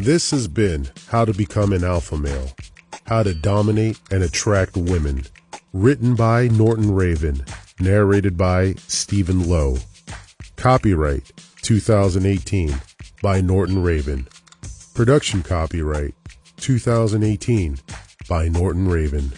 This has been How to Become an Alpha Male How to Dominate and Attract Women. Written by Norton Raven. Narrated by Stephen Lowe. Copyright 2018 by Norton Raven. Production copyright 2018 by Norton Raven.